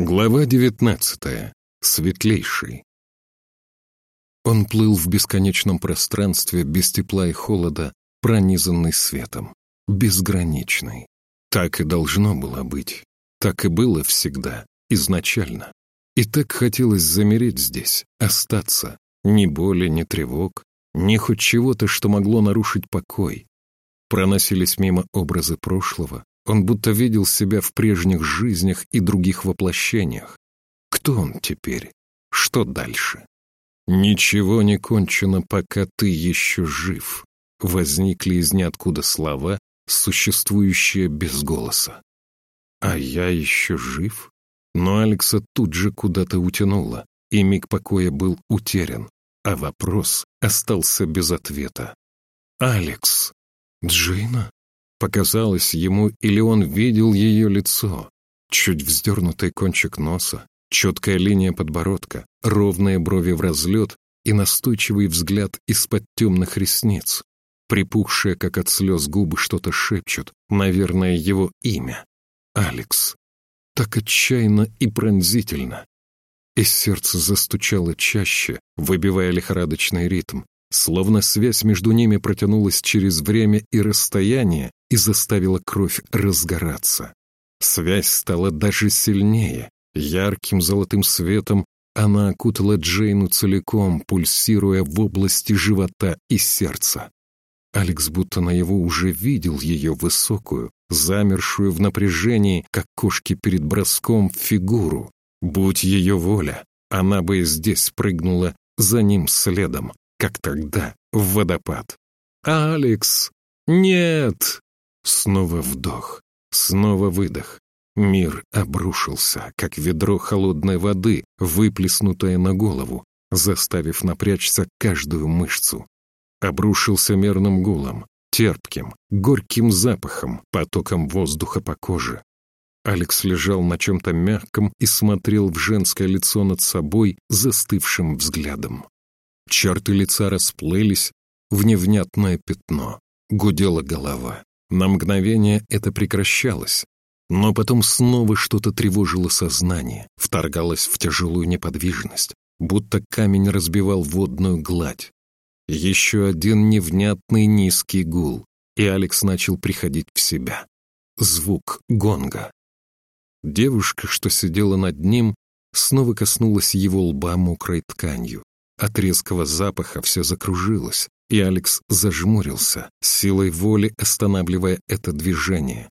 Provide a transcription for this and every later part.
Глава девятнадцатая. Светлейший. Он плыл в бесконечном пространстве без тепла и холода, пронизанный светом. Безграничный. Так и должно было быть. Так и было всегда, изначально. И так хотелось замереть здесь, остаться. Ни боли, ни тревог, ни хоть чего-то, что могло нарушить покой. Проносились мимо образы прошлого, он будто видел себя в прежних жизнях и других воплощениях. Кто он теперь? Что дальше? «Ничего не кончено, пока ты еще жив», — возникли из ниоткуда слова, существующие без голоса. «А я еще жив?» Но Алекса тут же куда-то утянуло, и миг покоя был утерян, а вопрос остался без ответа. «Алекс! Джина?» Показалось ему, или он видел ее лицо. Чуть вздернутый кончик носа, четкая линия подбородка, ровные брови в разлет и настойчивый взгляд из-под темных ресниц. Припухшие, как от слез губы, что-то шепчут, наверное, его имя. Алекс. Так отчаянно и пронзительно. И сердце застучало чаще, выбивая лихорадочный ритм, словно связь между ними протянулась через время и расстояние и заставила кровь разгораться. Связь стала даже сильнее. Ярким золотым светом она окутала Джейну целиком, пульсируя в области живота и сердца. Алекс будто на его уже видел ее высокую, замершую в напряжении, как кошки перед броском, фигуру. Будь ее воля, она бы и здесь прыгнула за ним следом, как тогда, в водопад. «Алекс! Нет!» Снова вдох, снова выдох. Мир обрушился, как ведро холодной воды, выплеснутое на голову, заставив напрячься каждую мышцу. Обрушился мерным гулом, терпким, горьким запахом, потоком воздуха по коже. Алекс лежал на чем-то мягком и смотрел в женское лицо над собой застывшим взглядом. Черты лица расплылись в невнятное пятно. Гудела голова. На мгновение это прекращалось, но потом снова что-то тревожило сознание, вторгалось в тяжелую неподвижность, будто камень разбивал водную гладь. Еще один невнятный низкий гул, и Алекс начал приходить в себя. Звук гонга. Девушка, что сидела над ним, снова коснулась его лба мокрой тканью. От резкого запаха все закружилось, и Алекс зажмурился, силой воли останавливая это движение.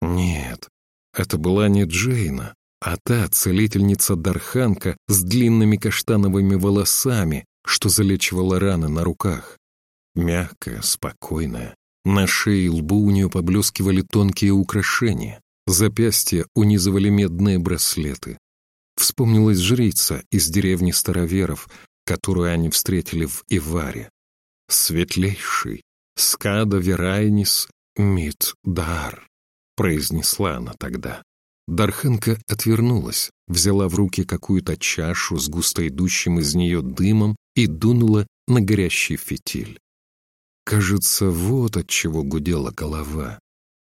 Нет, это была не Джейна, а та целительница Дарханка с длинными каштановыми волосами, что залечивала раны на руках. Мягкая, спокойная. На шее и лбу у нее поблескивали тонкие украшения. Запястья унизывали медные браслеты. Вспомнилась жрица из деревни староверов, которую они встретили в Иваре. «Светлейший, скада верайнис мит дар», — произнесла она тогда. Дархенка отвернулась, взяла в руки какую-то чашу с густо идущим из нее дымом и дунула на горящий фитиль. Кажется, вот от чего гудела голова.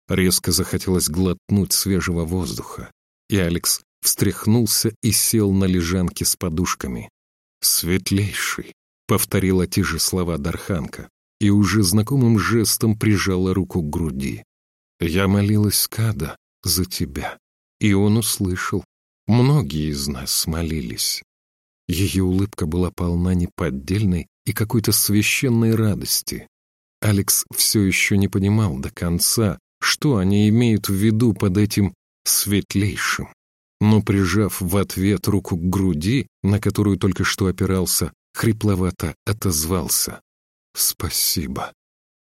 Резко захотелось глотнуть свежего воздуха, и Алекс встряхнулся и сел на лежанке с подушками. «Светлейший», — повторила те же слова Дарханка и уже знакомым жестом прижала руку к груди. «Я молилась Када за тебя, и он услышал. Многие из нас молились». Ее улыбка была полна неподдельной и какой-то священной радости. Алекс все еще не понимал до конца, что они имеют в виду под этим «светлейшим» но, прижав в ответ руку к груди, на которую только что опирался, хрипловато отозвался. «Спасибо».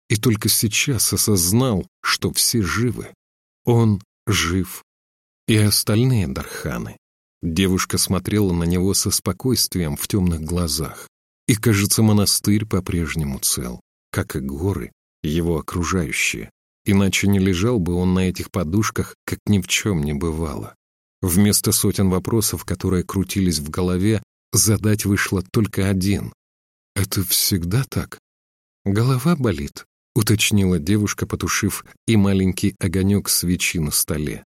И только сейчас осознал, что все живы. Он жив. И остальные Дарханы. Девушка смотрела на него со спокойствием в темных глазах. И, кажется, монастырь по-прежнему цел, как и горы, его окружающие. Иначе не лежал бы он на этих подушках, как ни в чем не бывало. Вместо сотен вопросов, которые крутились в голове, задать вышло только один. «Это всегда так?» «Голова болит», — уточнила девушка, потушив и маленький огонек свечи на столе.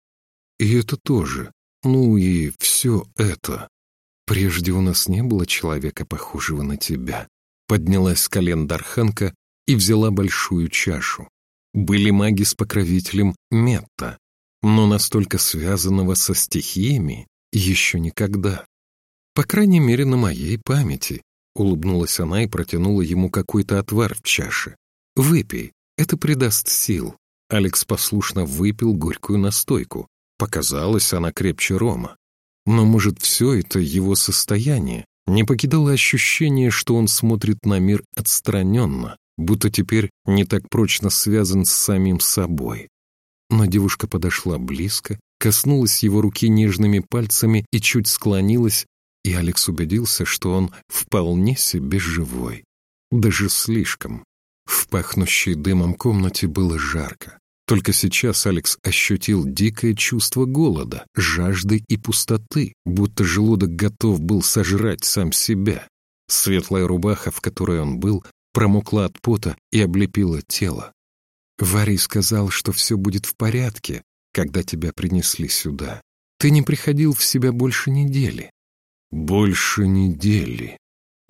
«И это тоже. Ну и все это. Прежде у нас не было человека, похожего на тебя. Поднялась с колен Дарханка и взяла большую чашу. Были маги с покровителем Метта, но настолько связанного со стихиями еще никогда. По крайней мере, на моей памяти. Улыбнулась она и протянула ему какой-то отвар в чаше. «Выпей, это придаст сил». Алекс послушно выпил горькую настойку. Показалось, она крепче рома. Но, может, все это его состояние не покидало ощущение, что он смотрит на мир отстраненно, будто теперь не так прочно связан с самим собой. Но девушка подошла близко, коснулась его руки нежными пальцами и чуть склонилась, и Алекс убедился, что он вполне себе живой. Даже слишком. В пахнущей дымом комнате было жарко. Только сейчас Алекс ощутил дикое чувство голода, жажды и пустоты, будто желудок готов был сожрать сам себя. Светлая рубаха, в которой он был, промокла от пота и облепила тело. Варий сказал, что все будет в порядке, когда тебя принесли сюда. Ты не приходил в себя больше недели. Больше недели.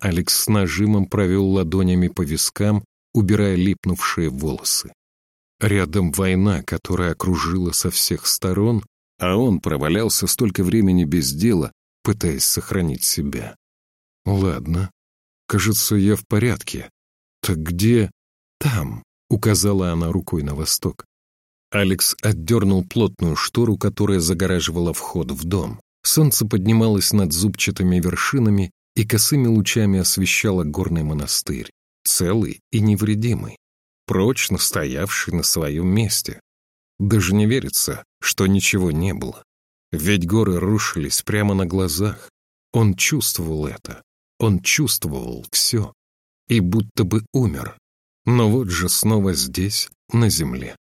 Алекс с нажимом провел ладонями по вискам, убирая липнувшие волосы. Рядом война, которая окружила со всех сторон, а он провалялся столько времени без дела, пытаясь сохранить себя. Ладно, кажется, я в порядке. Так где? Там. — указала она рукой на восток. Алекс отдернул плотную штору, которая загораживала вход в дом. Солнце поднималось над зубчатыми вершинами и косыми лучами освещало горный монастырь, целый и невредимый, прочно стоявший на своем месте. Даже не верится, что ничего не было. Ведь горы рушились прямо на глазах. Он чувствовал это. Он чувствовал все. И будто бы умер. Но вот же снова здесь, на земле.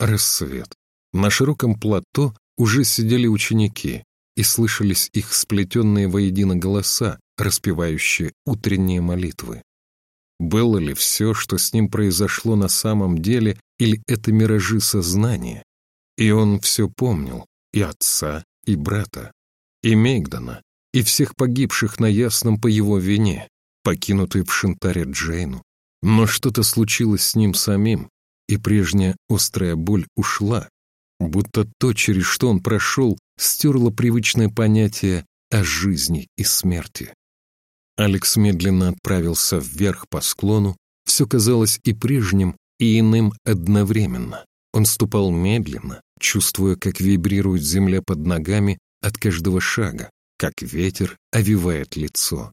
Рассвет. На широком плато уже сидели ученики, и слышались их сплетенные воедино голоса, распевающие утренние молитвы. Было ли все, что с ним произошло на самом деле, или это миражи сознания? И он все помнил, и отца, и брата, и Мегдана, и всех погибших на ясном по его вине, покинутые в Шинтаре Джейну, но что-то случилось с ним самим, и прежняя острая боль ушла, будто то, через что он прошел, стерло привычное понятие о жизни и смерти. Алекс медленно отправился вверх по склону, все казалось и прежним, и иным одновременно. Он ступал медленно, чувствуя, как вибрирует земля под ногами от каждого шага, как ветер овивает лицо.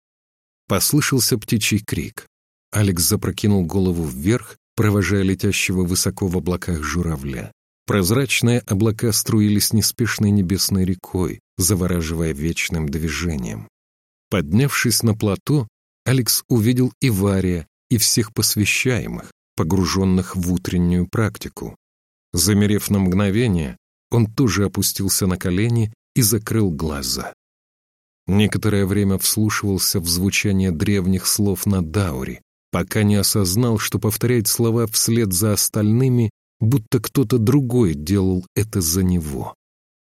Послышался птичий крик. Алекс запрокинул голову вверх, провожая летящего высоко в облаках журавля. Прозрачные облака струились неспешной небесной рекой, завораживая вечным движением. Поднявшись на плато, Алекс увидел и Вария, и всех посвящаемых, погруженных в утреннюю практику. Замерев на мгновение, он тоже опустился на колени и закрыл глаза. Некоторое время вслушивался в звучание древних слов на Дауре, пока не осознал, что повторяет слова вслед за остальными, будто кто-то другой делал это за него.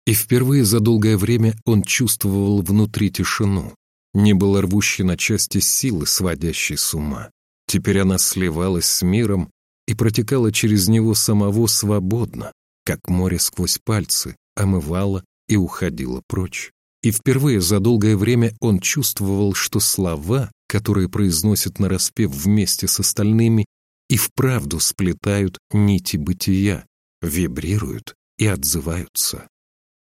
И впервые за долгое время он чувствовал внутри тишину. Не было рвущей на части силы, сводящей с ума. Теперь она сливалась с миром и протекала через него самого свободно, как море сквозь пальцы, омывала и уходила прочь. И впервые за долгое время он чувствовал, что слова, которые произносят нараспев вместе с остальными, и вправду сплетают нити бытия, вибрируют и отзываются.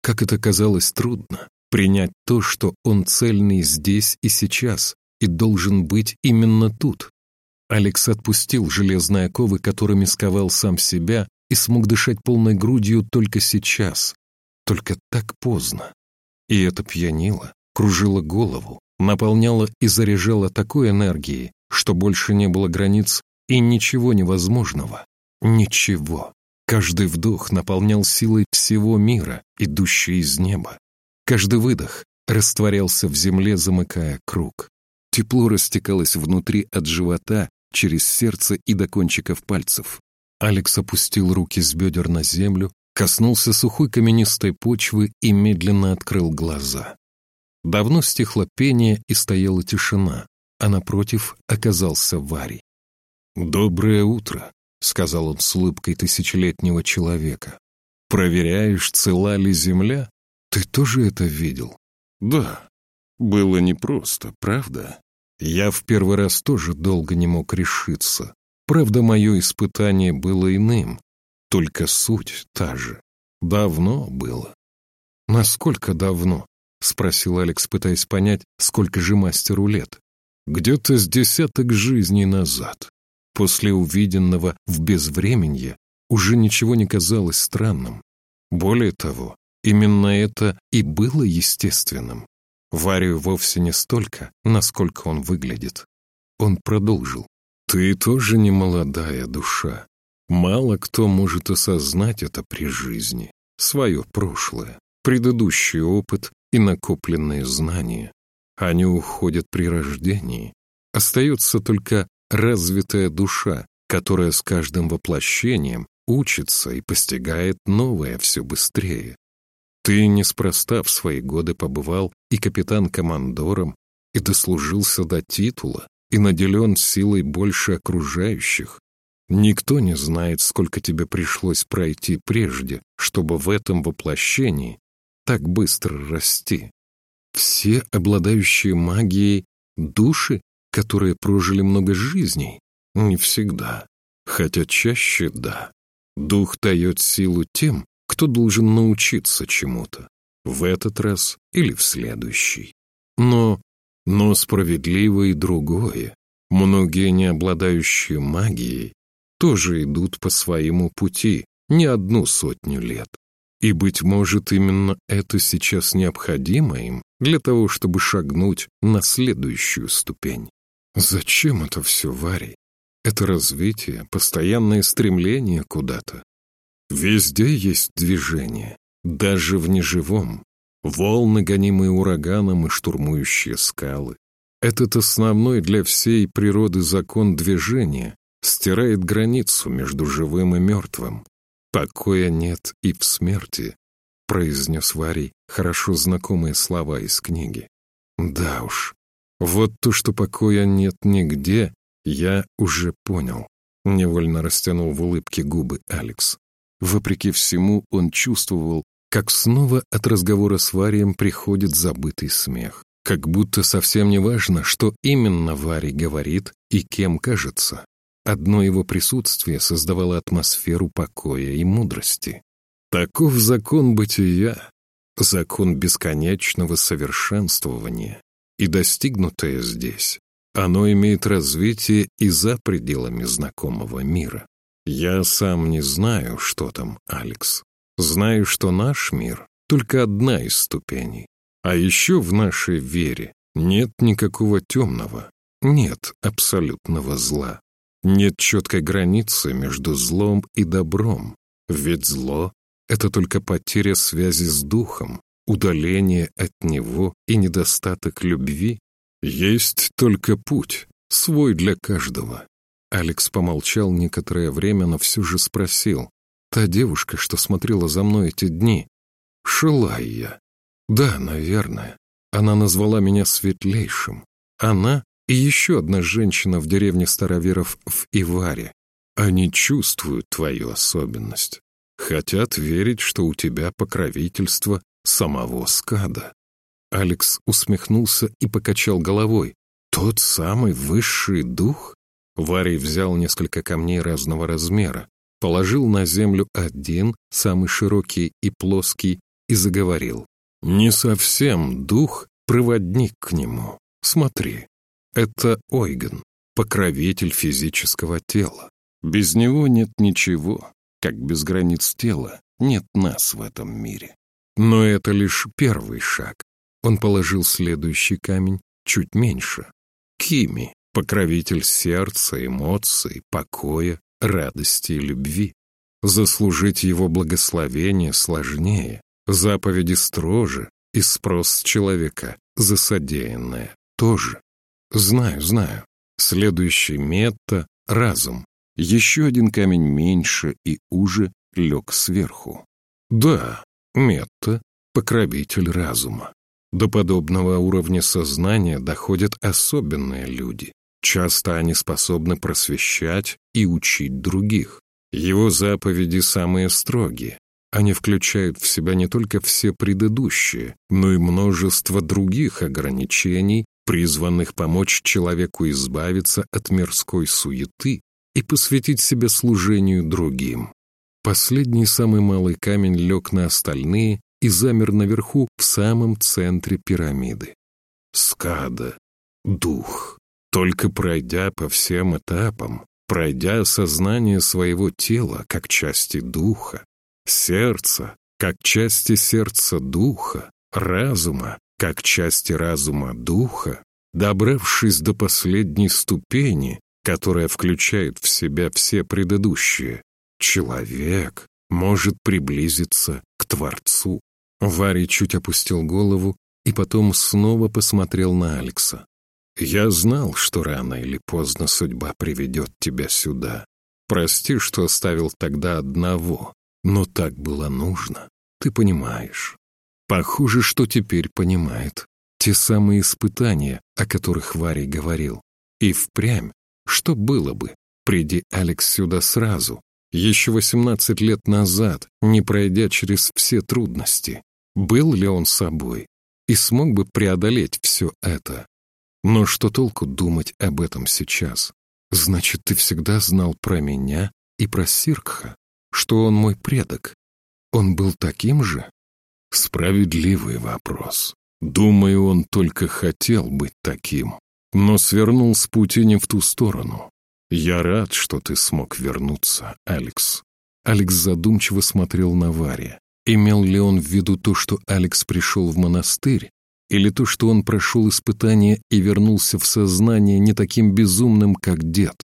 Как это казалось трудно, принять то, что он цельный здесь и сейчас, и должен быть именно тут. Алекс отпустил железные оковы, которыми сковал сам себя, и смог дышать полной грудью только сейчас, только так поздно. И это пьянило, кружило голову, наполняла и заряжала такой энергией, что больше не было границ и ничего невозможного. Ничего. Каждый вдох наполнял силой всего мира, идущей из неба. Каждый выдох растворялся в земле, замыкая круг. Тепло растекалось внутри от живота, через сердце и до кончиков пальцев. Алекс опустил руки с бедер на землю, коснулся сухой каменистой почвы и медленно открыл глаза. Давно стихло пение и стояла тишина, а напротив оказался Варий. «Доброе утро», — сказал он с улыбкой тысячелетнего человека. «Проверяешь, цела ли земля? Ты тоже это видел?» «Да. Было непросто, правда?» Я в первый раз тоже долго не мог решиться. Правда, мое испытание было иным, только суть та же. Давно было. «Насколько давно?» — спросил Алекс, пытаясь понять, сколько же мастеру лет. «Где-то с десяток жизней назад. После увиденного в безвременье уже ничего не казалось странным. Более того, именно это и было естественным. Варию вовсе не столько, насколько он выглядит. Он продолжил. «Ты тоже не молодая душа. Мало кто может осознать это при жизни, свое прошлое, предыдущий опыт и накопленные знания. Они уходят при рождении. Остается только развитая душа, которая с каждым воплощением учится и постигает новое все быстрее. Ты неспроста в свои годы побывал и капитан-командором, и дослужился до титула, и наделен силой больше окружающих. Никто не знает, сколько тебе пришлось пройти прежде, чтобы в этом воплощении так быстро расти. Все обладающие магией души, которые прожили много жизней, не всегда, хотя чаще да. Дух дает силу тем, кто должен научиться чему-то, в этот раз или в следующий. Но, но справедливо и другое. Многие, не обладающие магией, тоже идут по своему пути не одну сотню лет. И, быть может, именно это сейчас необходимо им для того, чтобы шагнуть на следующую ступень. Зачем это все, Варей? Это развитие, постоянное стремление куда-то. Везде есть движение, даже в неживом. Волны, гонимые ураганом и штурмующие скалы. Этот основной для всей природы закон движения стирает границу между живым и мертвым. Покоя нет и в смерти, произнес Варий хорошо знакомые слова из книги. Да уж, вот то, что покоя нет нигде, я уже понял. Невольно растянул в улыбке губы Алекс. Вопреки всему, он чувствовал, как снова от разговора с Варием приходит забытый смех. Как будто совсем не важно, что именно Варий говорит и кем кажется. Одно его присутствие создавало атмосферу покоя и мудрости. Таков закон бытия, закон бесконечного совершенствования. И достигнутое здесь, оно имеет развитие и за пределами знакомого мира. Я сам не знаю, что там, Алекс. Знаю, что наш мир — только одна из ступеней. А еще в нашей вере нет никакого темного, нет абсолютного зла. Нет четкой границы между злом и добром, ведь зло — это только потеря связи с духом, удаление от него и недостаток любви. Есть только путь, свой для каждого. Алекс помолчал некоторое время, но все же спросил. «Та девушка, что смотрела за мной эти дни, Шилайя?» «Да, наверное. Она назвала меня светлейшим. Она и еще одна женщина в деревне староверов в Иваре. Они чувствуют твою особенность. Хотят верить, что у тебя покровительство самого скада». Алекс усмехнулся и покачал головой. «Тот самый высший дух?» Варий взял несколько камней разного размера, положил на землю один, самый широкий и плоский, и заговорил. «Не совсем дух, проводник к нему. Смотри, это Ойген, покровитель физического тела. Без него нет ничего, как без границ тела нет нас в этом мире. Но это лишь первый шаг. Он положил следующий камень, чуть меньше. Кими, покровитель сердца, эмоций, покоя, радости и любви. Заслужить его благословение сложнее, заповеди строже и спрос человека за содеянное тоже. Знаю, знаю. Следующий метта — разум. Еще один камень меньше и уже лег сверху. Да, Метта — покровитель разума. До подобного уровня сознания доходят особенные люди. Часто они способны просвещать и учить других. Его заповеди самые строгие. Они включают в себя не только все предыдущие, но и множество других ограничений, призванных помочь человеку избавиться от мирской суеты и посвятить себя служению другим. Последний самый малый камень лег на остальные и замер наверху в самом центре пирамиды. Скада, дух. Только пройдя по всем этапам, пройдя осознание своего тела как части духа, сердца как части сердца духа, разума как части разума духа, добравшись до последней ступени, которая включает в себя все предыдущие, человек может приблизиться к Творцу. Варий чуть опустил голову и потом снова посмотрел на Алекса. «Я знал, что рано или поздно судьба приведет тебя сюда. Прости, что оставил тогда одного, но так было нужно. Ты понимаешь. Похоже, что теперь понимает. Те самые испытания, о которых Варий говорил. И впрямь, что было бы, приди Алекс сюда сразу, еще 18 лет назад, не пройдя через все трудности. Был ли он собой и смог бы преодолеть все это? Но что толку думать об этом сейчас? Значит, ты всегда знал про меня и про Сиркха, что он мой предок. Он был таким же? Справедливый вопрос. Думаю, он только хотел быть таким, но свернул с пути не в ту сторону. Я рад, что ты смог вернуться, Алекс. Алекс задумчиво смотрел на Варя. Имел ли он в виду то, что Алекс пришел в монастырь, или то, что он прошел испытание и вернулся в сознание не таким безумным, как дед?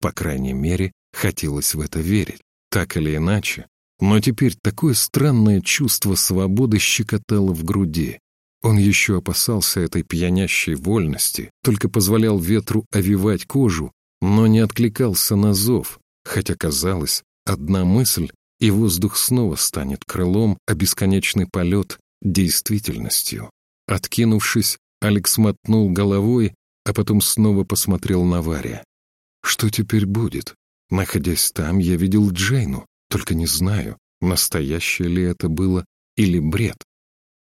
По крайней мере, хотелось в это верить. Так или иначе, но теперь такое странное чувство свободы щекотало в груди. Он еще опасался этой пьянящей вольности, только позволял ветру овивать кожу, но не откликался на зов, хотя казалось, одна мысль и воздух снова станет крылом, а бесконечный полет — действительностью. Откинувшись, Алекс мотнул головой, а потом снова посмотрел на Варя. Что теперь будет? Находясь там, я видел Джейну, только не знаю, настоящее ли это было или бред.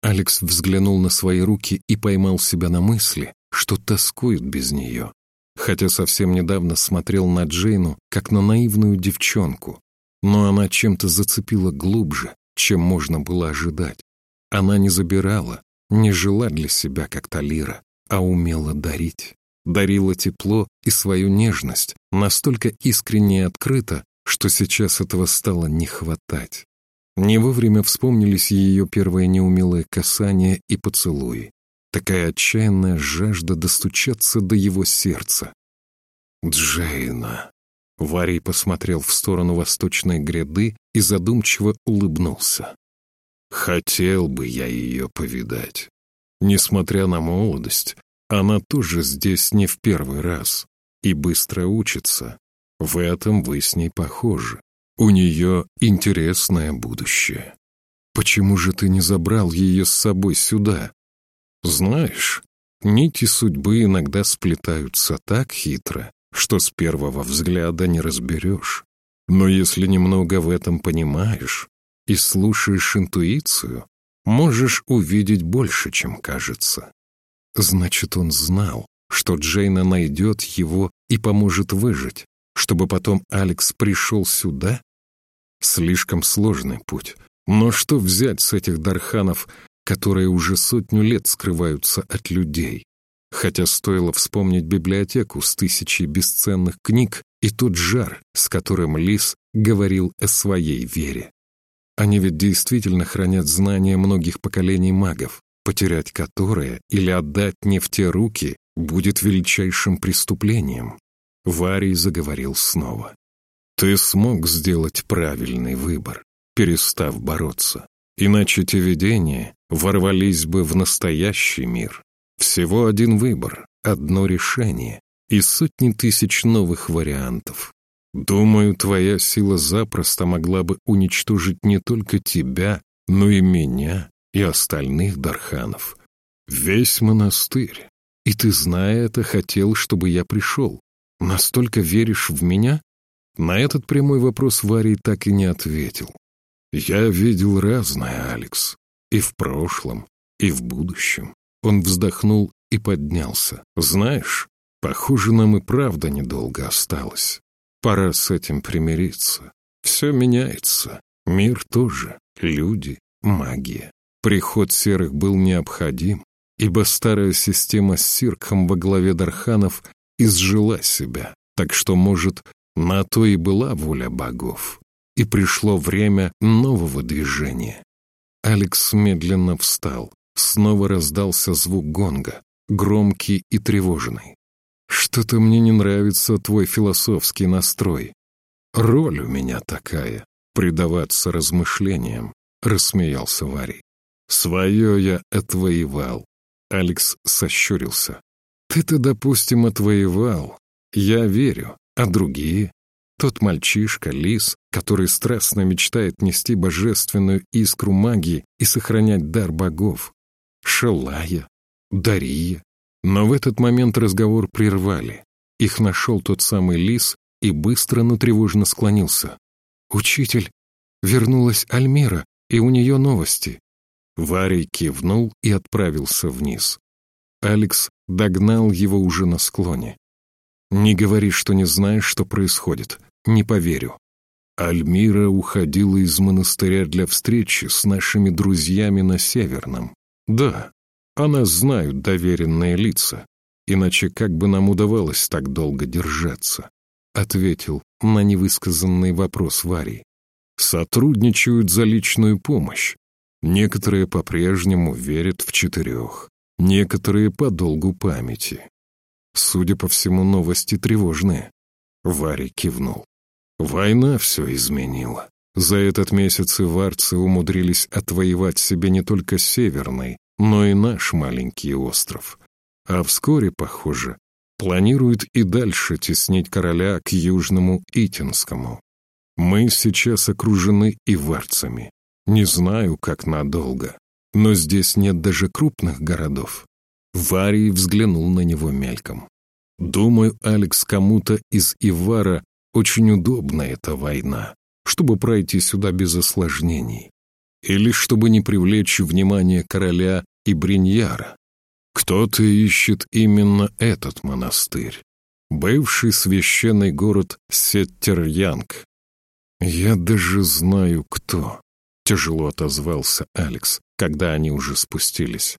Алекс взглянул на свои руки и поймал себя на мысли, что тоскует без нее. Хотя совсем недавно смотрел на Джейну, как на наивную девчонку, но она чем-то зацепила глубже, чем можно было ожидать. Она не забирала, не жила для себя, как Талира, а умела дарить. Дарила тепло и свою нежность, настолько искренне и открыто, что сейчас этого стало не хватать. Не вовремя вспомнились ее первые неумелые касания и поцелуи. Такая отчаянная жажда достучаться до его сердца. «Джейна!» Варий посмотрел в сторону восточной гряды и задумчиво улыбнулся. «Хотел бы я ее повидать. Несмотря на молодость, она тоже здесь не в первый раз и быстро учится. В этом вы с ней похожи. У нее интересное будущее. Почему же ты не забрал ее с собой сюда? Знаешь, нити судьбы иногда сплетаются так хитро, что с первого взгляда не разберешь. Но если немного в этом понимаешь и слушаешь интуицию, можешь увидеть больше, чем кажется. Значит, он знал, что Джейна найдет его и поможет выжить, чтобы потом Алекс пришел сюда? Слишком сложный путь. Но что взять с этих дарханов, которые уже сотню лет скрываются от людей? хотя стоило вспомнить библиотеку с тысячей бесценных книг и тот жар, с которым Лис говорил о своей вере. Они ведь действительно хранят знания многих поколений магов, потерять которые или отдать не в те руки будет величайшим преступлением. Варий заговорил снова. «Ты смог сделать правильный выбор, перестав бороться, иначе те видения ворвались бы в настоящий мир, всего один выбор, одно решение и сотни тысяч новых вариантов. Думаю, твоя сила запросто могла бы уничтожить не только тебя, но и меня, и остальных Дарханов. Весь монастырь. И ты, зная это, хотел, чтобы я пришел. Настолько веришь в меня? На этот прямой вопрос Варий так и не ответил. Я видел разное, Алекс. И в прошлом, и в будущем. Он вздохнул и поднялся. Знаешь, похоже, нам и правда недолго осталось. Пора с этим примириться. Все меняется. Мир тоже. Люди, магия. Приход серых был необходим, ибо старая система с Сирком во главе Дарханов изжила себя, так что, может, на то и была воля богов. И пришло время нового движения. Алекс медленно встал. Снова раздался звук гонга, громкий и тревожный. «Что-то мне не нравится твой философский настрой. Роль у меня такая — предаваться размышлениям», — рассмеялся Варий. «Свое я отвоевал». Алекс сощурился. «Ты-то, допустим, отвоевал. Я верю. А другие? Тот мальчишка, лис, который страстно мечтает нести божественную искру магии и сохранять дар богов. Шелая, Дария. Но в этот момент разговор прервали. Их нашел тот самый лис и быстро, но тревожно склонился. «Учитель, вернулась Альмира, и у нее новости». Варей кивнул и отправился вниз. Алекс догнал его уже на склоне. «Не говори, что не знаешь, что происходит. Не поверю». Альмира уходила из монастыря для встречи с нашими друзьями на Северном. Да, о нас знают доверенные лица, иначе как бы нам удавалось так долго держаться? Ответил на невысказанный вопрос Варий. Сотрудничают за личную помощь. Некоторые по-прежнему верят в четырех, некоторые по долгу памяти. Судя по всему, новости тревожные. Варя кивнул. Война все изменила. За этот месяц иварцы умудрились отвоевать себе не только северный, но и наш маленький остров. А вскоре, похоже, планируют и дальше теснить короля к южному Итинскому. Мы сейчас окружены иварцами. Не знаю, как надолго, но здесь нет даже крупных городов. Варий взглянул на него мельком. «Думаю, Алекс, кому-то из Ивара очень удобна эта война, чтобы пройти сюда без осложнений. Или чтобы не привлечь внимание короля и Бриньяра. Кто-то ищет именно этот монастырь. Бывший священный город Сеттерянг. Я даже знаю, кто. Тяжело отозвался Алекс, когда они уже спустились.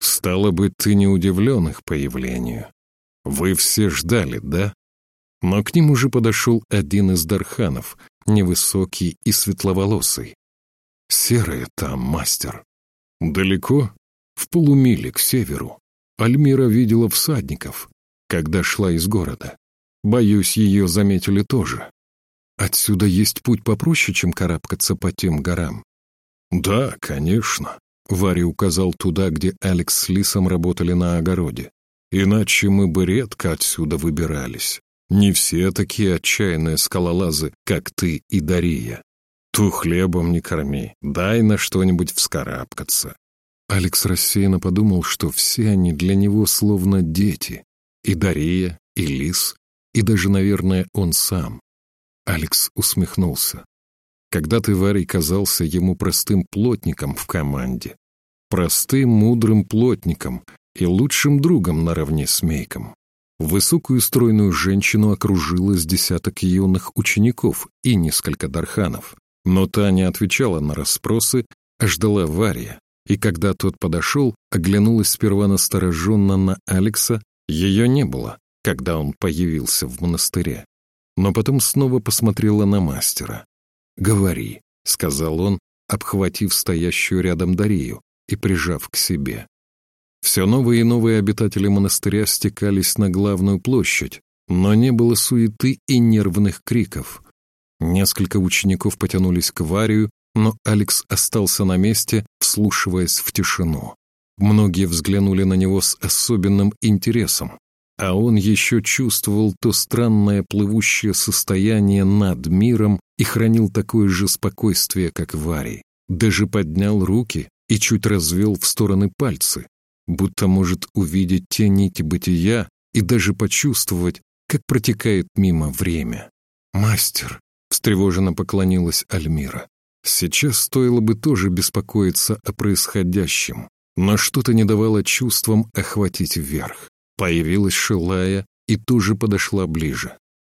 Стало быть, ты не удивлен их появлению. Вы все ждали, да? Но к ним уже подошел один из Дарханов, невысокий и светловолосый. Серая там, мастер. Далеко? В полумиле к северу. Альмира видела всадников, когда шла из города. Боюсь, ее заметили тоже. Отсюда есть путь попроще, чем карабкаться по тем горам. Да, конечно. Варя указал туда, где Алекс с Лисом работали на огороде. Иначе мы бы редко отсюда выбирались. Не все такие отчаянные скалолазы, как ты и Дария. Ту хлебом не корми, дай на что-нибудь вскарабкаться. Алекс рассеянно подумал, что все они для него словно дети. И Дария, и Лис, и даже, наверное, он сам. Алекс усмехнулся. Когда-то Варий казался ему простым плотником в команде. Простым, мудрым плотником и лучшим другом наравне с Мейком. Высокую стройную женщину окружило с десяток юных учеников и несколько дарханов. Но та не отвечала на расспросы, а ждала Вария. И когда тот подошел, оглянулась сперва настороженно на Алекса, ее не было, когда он появился в монастыре. Но потом снова посмотрела на мастера. «Говори», — сказал он, обхватив стоящую рядом Дарию и прижав к себе. Все новые и новые обитатели монастыря стекались на главную площадь, но не было суеты и нервных криков. Несколько учеников потянулись к Варию, но Алекс остался на месте, вслушиваясь в тишину. Многие взглянули на него с особенным интересом, а он еще чувствовал то странное плывущее состояние над миром и хранил такое же спокойствие, как Варий. даже поднял руки и чуть развел в стороны пальцы, будто может увидеть те нити бытия и даже почувствовать, как протекает мимо время. «Мастер», — встревоженно поклонилась Альмира, «сейчас стоило бы тоже беспокоиться о происходящем, но что-то не давало чувствам охватить вверх. Появилась Шилая и тоже подошла ближе.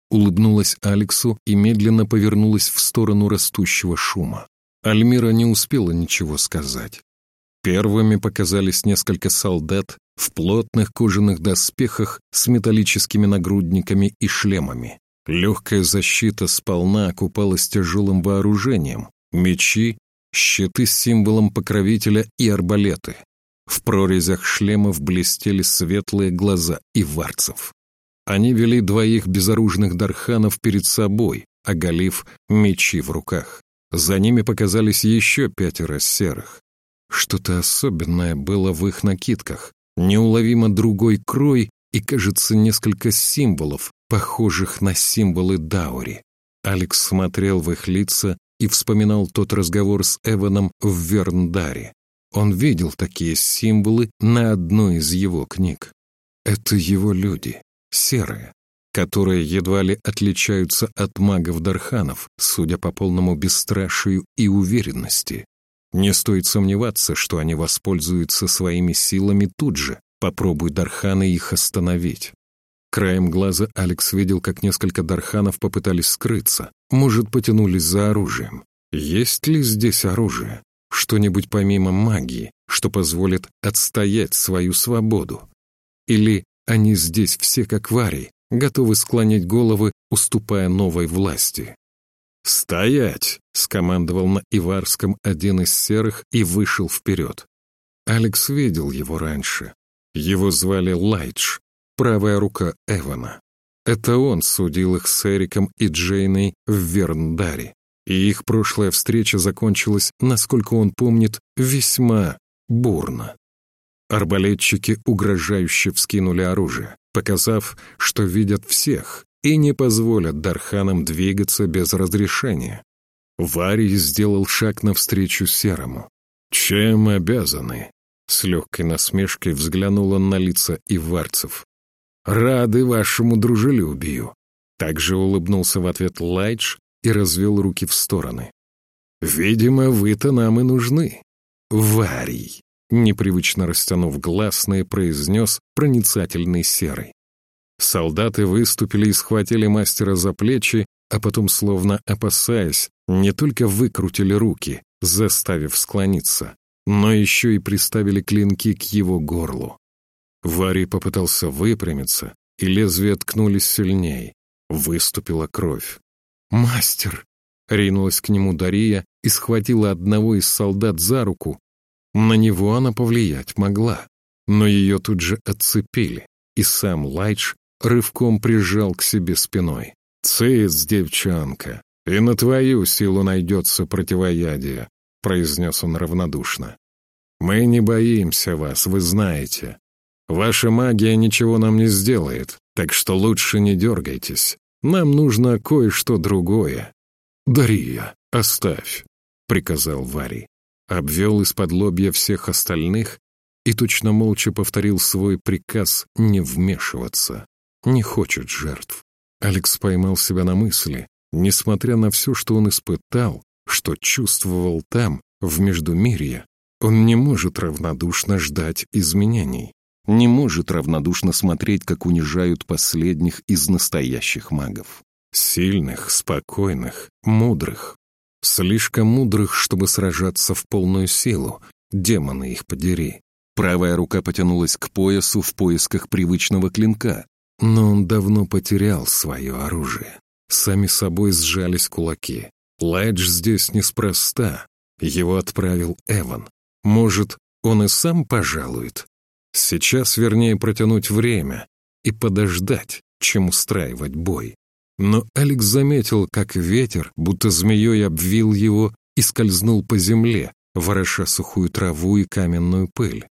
Улыбнулась Алексу и медленно повернулась в сторону растущего шума. Альмира не успела ничего сказать. Первыми показались несколько солдат в плотных кожаных доспехах с металлическими нагрудниками и шлемами. Легкая защита сполна окупалась тяжелым вооружением, мечи, щиты с символом покровителя и арбалеты. В прорезях шлемов блестели светлые глаза иварцев. Они вели двоих безоружных дарханов перед собой, оголив мечи в руках. За ними показались еще пятеро серых. Что-то особенное было в их накидках, неуловимо другой крой и, кажется, несколько символов, похожих на символы Даури. Алекс смотрел в их лица и вспоминал тот разговор с Эваном в Верндаре. Он видел такие символы на одной из его книг. Это его люди, серые, которые едва ли отличаются от магов-дарханов, судя по полному бесстрашию и уверенности. Не стоит сомневаться, что они воспользуются своими силами тут же, попробуй Дарханы их остановить. Краем глаза Алекс видел, как несколько Дарханов попытались скрыться, может, потянулись за оружием. Есть ли здесь оружие? Что-нибудь помимо магии, что позволит отстоять свою свободу? Или они здесь все как вари, готовы склонить головы, уступая новой власти? «Стоять!» — скомандовал на Иварском один из серых и вышел вперед. Алекс видел его раньше. Его звали Лайдж, правая рука Эвана. Это он судил их с Эриком и Джейной в Верндаре. И их прошлая встреча закончилась, насколько он помнит, весьма бурно. Арбалетчики угрожающе вскинули оружие, показав, что видят всех, и не позволят Дарханам двигаться без разрешения. Варий сделал шаг навстречу Серому. «Чем обязаны?» С легкой насмешкой взглянул он на лица иварцев. «Рады вашему дружелюбию!» Также улыбнулся в ответ Лайдж и развел руки в стороны. «Видимо, вы-то нам и нужны. Варий!» Непривычно растянув гласные, произнес проницательный серый. Солдаты выступили и схватили мастера за плечи, а потом, словно опасаясь, не только выкрутили руки, заставив склониться, но еще и приставили клинки к его горлу. Варий попытался выпрямиться, и лезвия ткнулись сильней. Выступила кровь. «Мастер!» — ринулась к нему Дария и схватила одного из солдат за руку. На него она повлиять могла, но ее тут же отцепили, и сам Лайдж рывком прижал к себе спиной. «Цыц, девчонка, и на твою силу найдется противоядие», — произнес он равнодушно. «Мы не боимся вас, вы знаете. Ваша магия ничего нам не сделает, так что лучше не дергайтесь. Нам нужно кое-что другое». «Дария, оставь», — приказал Варий. Обвел из-под лобья всех остальных и точно молча повторил свой приказ не вмешиваться не хочет жертв. Алекс поймал себя на мысли, несмотря на все, что он испытал, что чувствовал там, в Междумирье, он не может равнодушно ждать изменений, не может равнодушно смотреть, как унижают последних из настоящих магов. Сильных, спокойных, мудрых. Слишком мудрых, чтобы сражаться в полную силу, демоны их подери. Правая рука потянулась к поясу в поисках привычного клинка, но он давно потерял свое оружие. Сами собой сжались кулаки. Лайдж здесь неспроста. Его отправил Эван. Может, он и сам пожалует? Сейчас вернее протянуть время и подождать, чем устраивать бой. Но Алекс заметил, как ветер, будто змеей обвил его и скользнул по земле, вороша сухую траву и каменную пыль.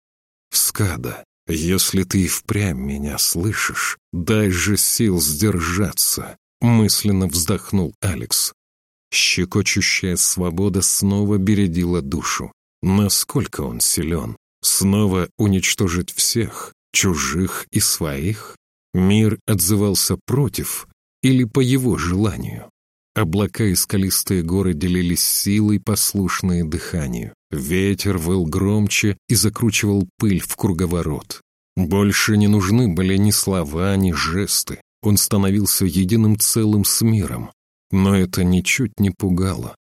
Скада, «Если ты впрямь меня слышишь, дай же сил сдержаться», — мысленно вздохнул Алекс. Щекочущая свобода снова бередила душу. Насколько он силен? Снова уничтожить всех, чужих и своих? Мир отзывался против или по его желанию? Облака и скалистые горы делились силой, послушные дыханию. Ветер выл громче и закручивал пыль в круговорот. Больше не нужны были ни слова, ни жесты. Он становился единым целым с миром. Но это ничуть не пугало.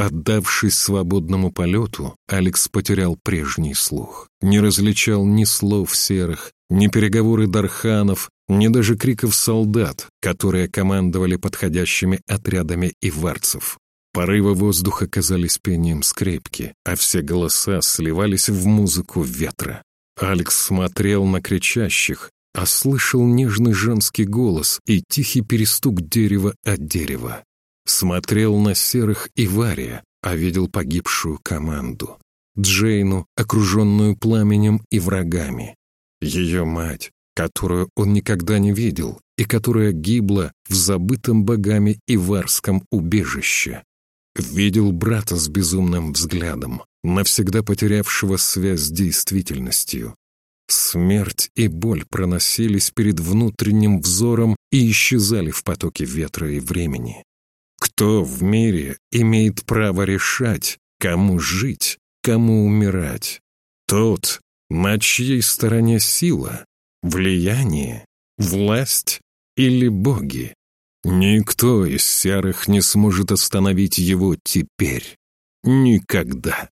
Отдавшись свободному полету, Алекс потерял прежний слух. Не различал ни слов серых, ни переговоры Дарханов, ни даже криков солдат, которые командовали подходящими отрядами иварцев. Порывы воздуха казались пением скрепки, а все голоса сливались в музыку ветра. Алекс смотрел на кричащих, а слышал нежный женский голос и тихий перестук дерева от дерева. Смотрел на серых и Вария, а видел погибшую команду. Джейну, окруженную пламенем и врагами. Ее мать, которую он никогда не видел и которая гибла в забытом богами Иварском убежище. Видел брата с безумным взглядом, навсегда потерявшего связь с действительностью. Смерть и боль проносились перед внутренним взором и исчезали в потоке ветра и времени. Кто в мире имеет право решать, кому жить, кому умирать? Тот, на чьей стороне сила, влияние, власть или боги? Никто из серых не сможет остановить его теперь. Никогда.